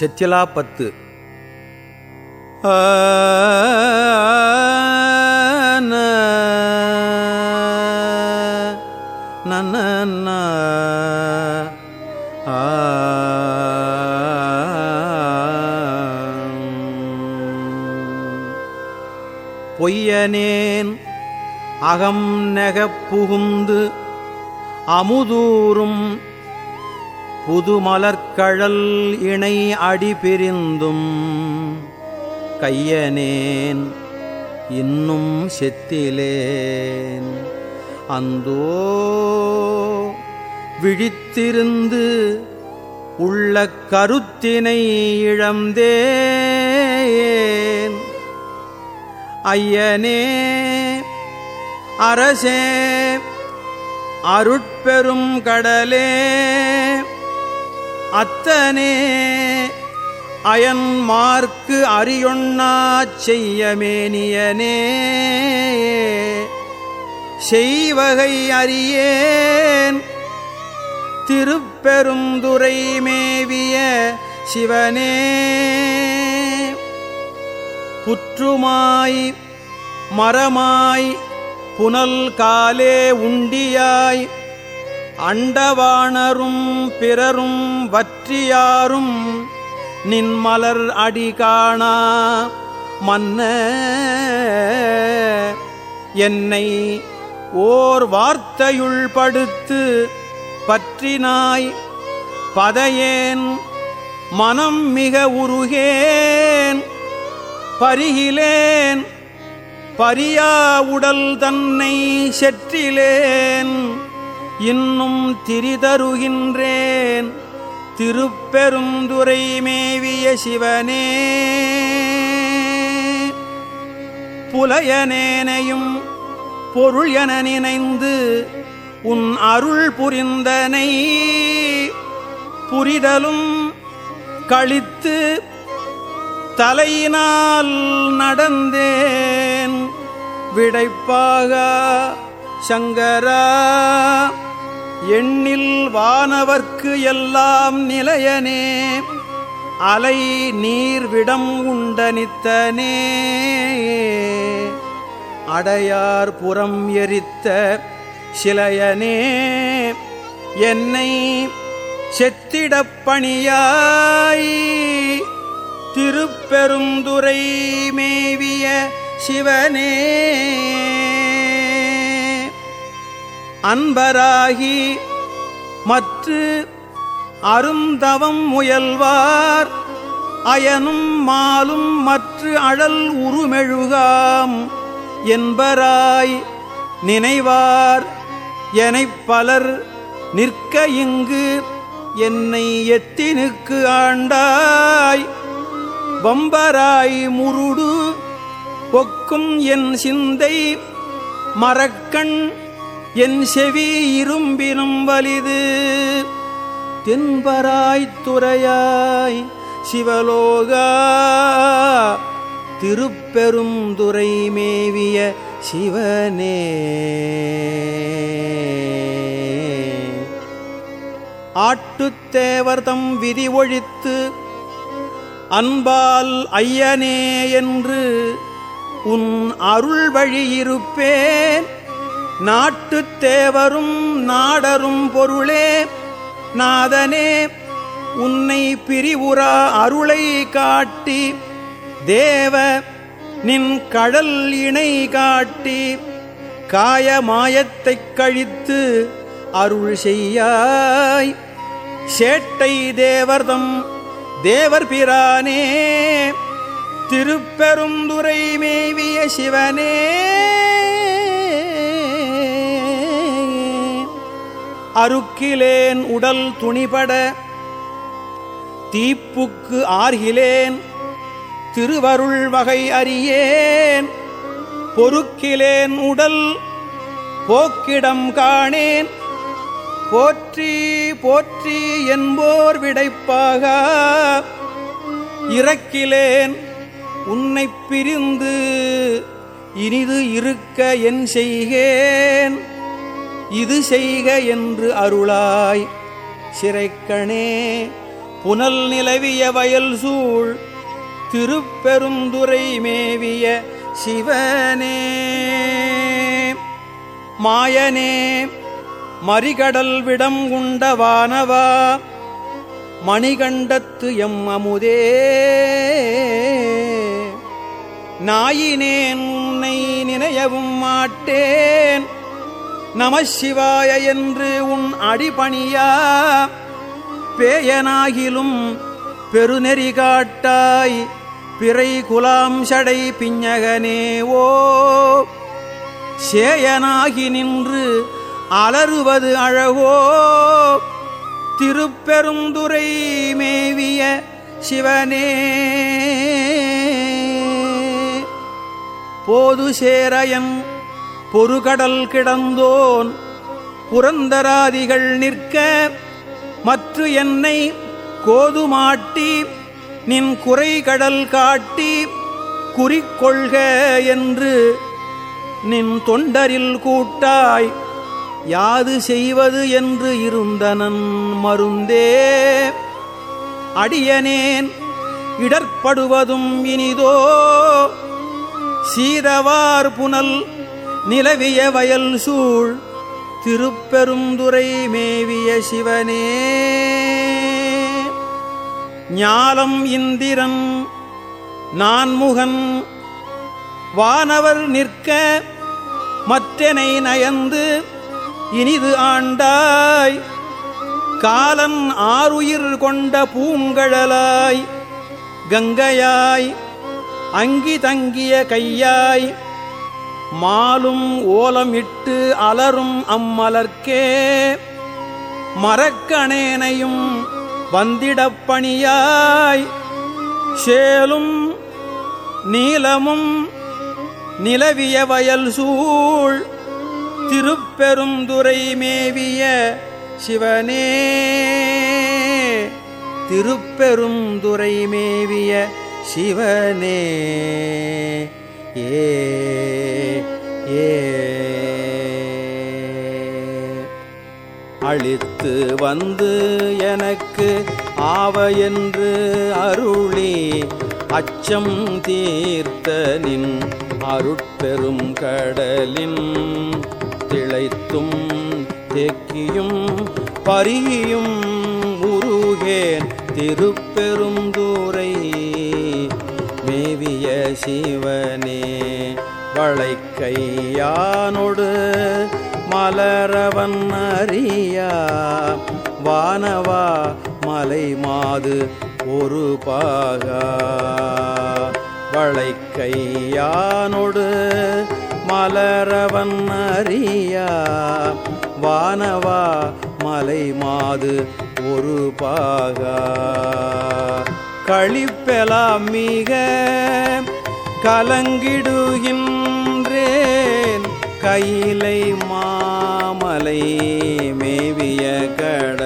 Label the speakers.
Speaker 1: செத்திலாப்பத்து நன்ன பொய்யனேன் அகம் நெகப் புகுந்து அமுதூரும் புதுமலர்கழல் இணை அடி பிரிந்தும். கையனேன் இன்னும் செத்திலேன். அந்தோ விழித்திருந்து உள்ள கருத்தினை இழந்தேன். ஐயனே அரசே அருட்பெரும் கடலே அத்தனே. அயன்மார்க்கு அறியொண்ணாச் செய்யமேனியனே. செய்வகை அறியேன். திருப்பெருந்துரை மேவிய சிவனே. புற்றுமாய் மரமாய் புனல் காலே உண்டியாய் அண்டவாணரும் பிறரும் வற்றியாரும் நின்மலர் அடி காணா மன்ன என்னை ஓர் வார்த்தையுள் படுத்து பற்றினாய். பதையேன் மனம் மிக உருகேன். பரிகிலேன் பரியா உடல் தன்னை செற்றிலேன். இன்னும் திரிதருகின்றேன். திருப்பெருந்துரை மேவிய சிவனே. புலையனேனையும் பொருள் என நினைந்து உன் அருள் புரிந்தனை புரிதலும் கழித்து தலையினால் நடந்தேன். விடைப்பாக சங்கரா எண்ணில் வானவர்க்கு எல்லாம் நிலையனே அலை நீர் விடம் உண்டனித்தனே அடையார் புறம் எரித்த சிலையனே என்னை செத்திடப் பணியாய். திருப்பெருந்துரை மேவிய சிவனே. அன்பராகி மற்று அருந்தவம் முயல்வார். அயனும் மாலும் மற்ற அழல் உருமெழுகாம். என்பராய் நினைவார். எனைப் பலர் நிற்க இங்கு என்னை எத்தினுக்கு ஆண்டாய். வம்பராய் முருடு ஒக்கும் என் சிந்தை மரக்கண் என் செவி இரும்பினும் வலிது. தென்பராய்த்துறையாய் சிவலோகா திருப்பெரும் துறை மேவிய சிவனே. ஆட்டுத்தேவர்தம் விதி ஒழித்து அன்பால் ஐயனே என்று உன் அருள் வழியிருப்பேன் நாட்டுத் தேவரும் நாடரும் பொருளே நாதனே உன்னை பிரிவுரா அருளை காட்டி தேவ நின் கடல் இணை காட்டி காய மாயத்தைக் கழித்து அருள் செய்யாய். சேட்டை தேவர்தம் தேவர் பிரானே திருப்பெருந்துரை மேவிய சிவனே அருக்கிலேன் உடல் துணிபட தீப்புக்கு ஆர்கிலேன் திருவருள் வகை அறியேன். பொறுக்கிலேன் உடல் போக்கிடம் காணேன். போற்றி போற்றி என்போர் விடைப்பாக இறக்கிலேன் உன்னை பிரிந்து இனிது இருக்க என் செய்கேன். இது செய்க என்று அருளாய். சிறைக்கணே புனல் நிலவிய வயல் சூழ் திருப்பெருந்துரை மேவிய சிவனே. மாயனே மறிகடல் விடம் உண்ட வானவா மணிகண்டத்து எம் அமுதே. நாயினேன் உன்னை நினையவும் மாட்டேன். நமசிவாய என்று உன் அடிபணியா பேயனாகிலும் பெருநெறி காட்டாய் பிறை குலாம் சடை பிஞ்சகனேவோ சேயனாகி நின்று அலறுவது அழகோ திருப்பெருந்துரை மேவிய சிவனே. போது சேரயன் பொறுகடல் கிடந்தோன். புரந்தராதிகள் நிற்க மற்ற என்னை கோதுமாட்டி நின் குறைகடல் காட்டி குறிக்கொள்க என்று நின் தொண்டரில் கூட்டாய் யாது செய்வது என்று இருந்தனன் மருந்தே. அடியனேன் இடர்ப்படுவதும் இனிதோ சீரவார் புனல் நிலவிய வயல் சூழ் திருப்பெருந்துரை மேவிய சிவனே. ஞாலம் இந்திரன் நான்முகன் வானவர் நிற்க மற்றனை நயந்து இனிது ஆண்டாய். காலன் ஆறுயிர் கொண்ட பூங்கழலாய் கங்கையாய் அங்கி தங்கிய கையாய். மாலும் ஓலமிட்டு அலரும் அம்மலர்க்கே. மரக்கணேனையும் வந்திடப்பணியாய் சேலும் நீலமும் நிலவிய வயல் சூழ் திருப்பெருந்துரை மேவிய சிவனே. திருப்பெருந்துரை மேவிய சிவனே. ஏ ஏ. அழித்து வந்து எனக்கு ஆவ என்று அருளி அச்சம் தீர்த்த நின் அருட்பெரும் கடலின் திளைத்தும் தேக்கியும் பரியும் உருகேன் திருப்பெருந்தூரை மேவிய சிவனே. வளைக்கையானொடு மலரவன் அறியா. வானவா மலை மாது ஒரு பாகா. வளைக்கையானொடு மலரவன் அறியா. வானவா மலை மாது ஒரு பாகா. கழிப்பெலாம் மிக கலங்கிடுகின்றேன். கையிலை மாமலை மேவிய கட